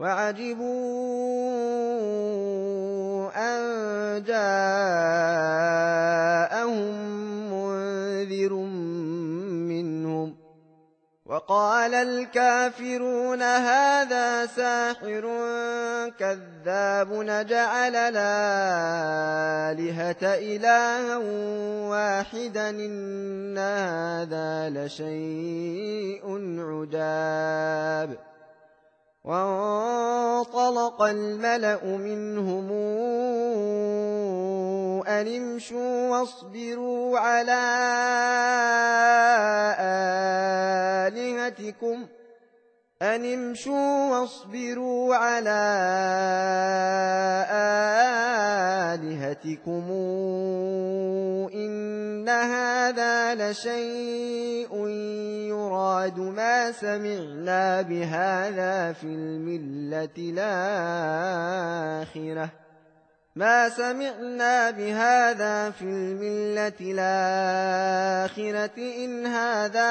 وعجبوا أن جاءهم منذر منهم وقال الكافرون هذا ساحر كذاب نجعل الآلهة إلها واحدا إن هذا لشيء عجاب وانطلق الملأ منهم أن امشوا واصبروا على آلهتكم أن امشوا واصبروا على آلهتكم إن هذا لشيء يراد ما سمعنا بهذا في الملة الآخرة ما سمعنا بهذا في الملة الآخرة إن هذا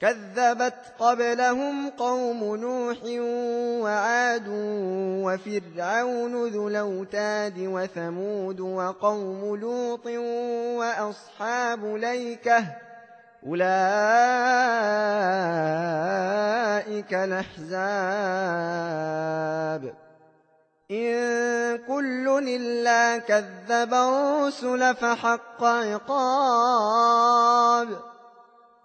كذبت قبلهم قوم نوح وعاد وفرعون ذو الأوتاد وثمود وقوم لوط وأصحاب ليكة أولئك الأحزاب. إن كل إلا كذب الرسل فحق عقاب.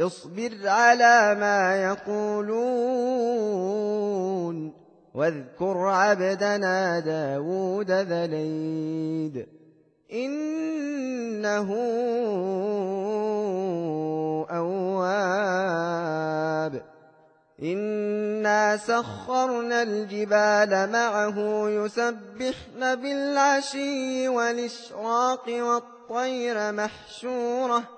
اصبر على ما يقولون واذكر عبدنا داود ذليد إنه أواب. إنا سخرنا الجبال معه يسبحن بالعشي والإشراق والطير محشوره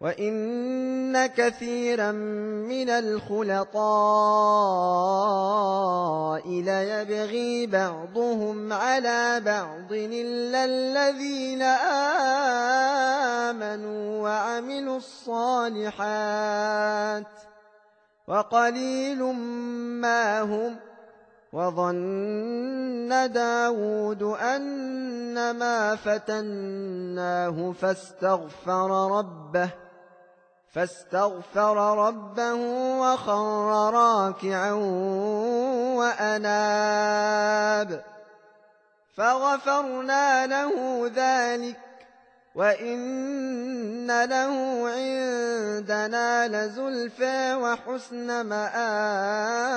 وإن كثيرا من الخلطاء ليبغي بعضهم على بعض إلا الذين آمنوا وعملوا الصالحات وقليل ما هم وظن داود أنما فتناه فاستغفر ربه فاستغفر ربه وخر راكعا وأناب. فغفرنا له ذلك وإن له عندنا لزلفى وحسن مآب.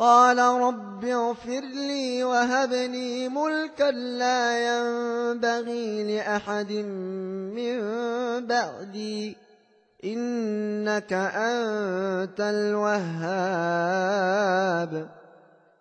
قال رب اغفر لي وهب لي ملكا لا ينبغي لأحد من بعدي. إنك أنت الوهاب.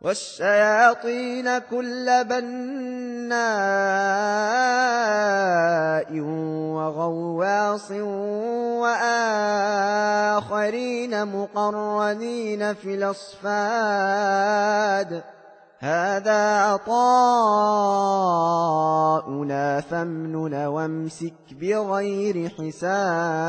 والشياطين كل بناء وغواص وآخرين مقرنين في الأصفاد. هذا عطاؤنا فامنن وامسك بغير حساب.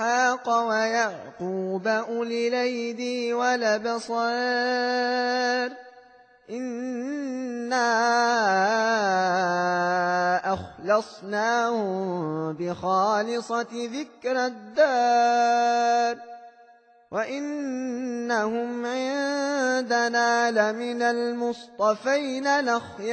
وإسحاق ويعقوب أولي الأيدي والأبصار. إنا أخلصناهم بخالصة ذكر الدار. وإنهم عندنا لمن المصطفين الأخيار.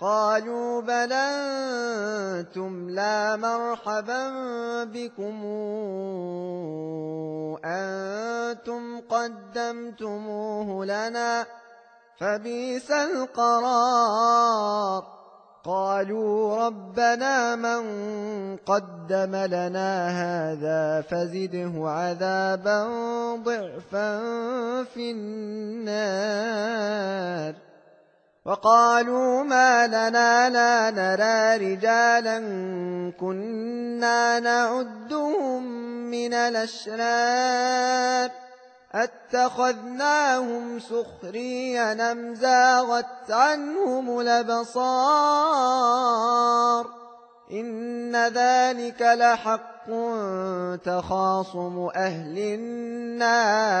قالوا بل أنتم لا مرحبا بكم. أنتم قدمتموه لنا فبيس القرار. قالوا ربنا من قدم لنا هذا فزده عذابا ضعفا في النار. وقالوا ما لنا لا نرى رجالا كنا نعدهم من الأشرار. أتخذناهم سخريا أم زاغت عنهم الأبصار؟ إن ذلك لحق تخاصم أهل النار.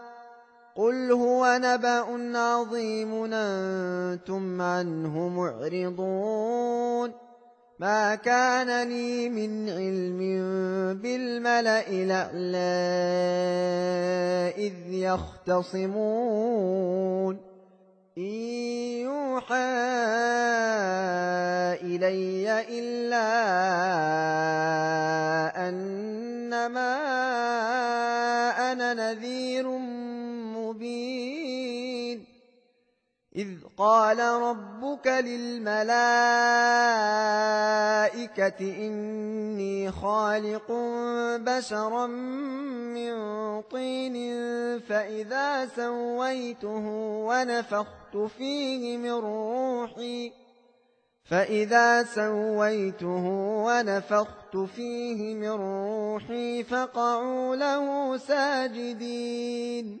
قل هو نبأ عظيم أنتم عنه معرضون ما كان لي من علم بالملأ الأعلى إذ يختصمون إن يوحى إلي إلا أنما أنا نذير مبين. إذ قال ربك للملائكة إني خالق بشرا من طين فإذا سويته ونفخت فيه من روحي فإذا سويته ونفخت فيه من روحي فقعوا له ساجدين.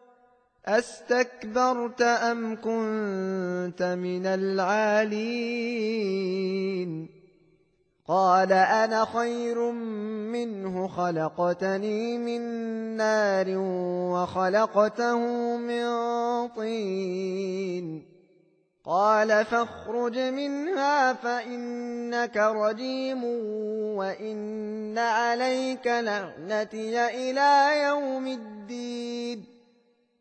أستكبرت أم كنت من العالين؟ قال أنا خير منه خلقتني من نار وخلقته من طين. قال فاخرج منها فإنك رجيم وإن عليك لعنتي إلى يوم الدين.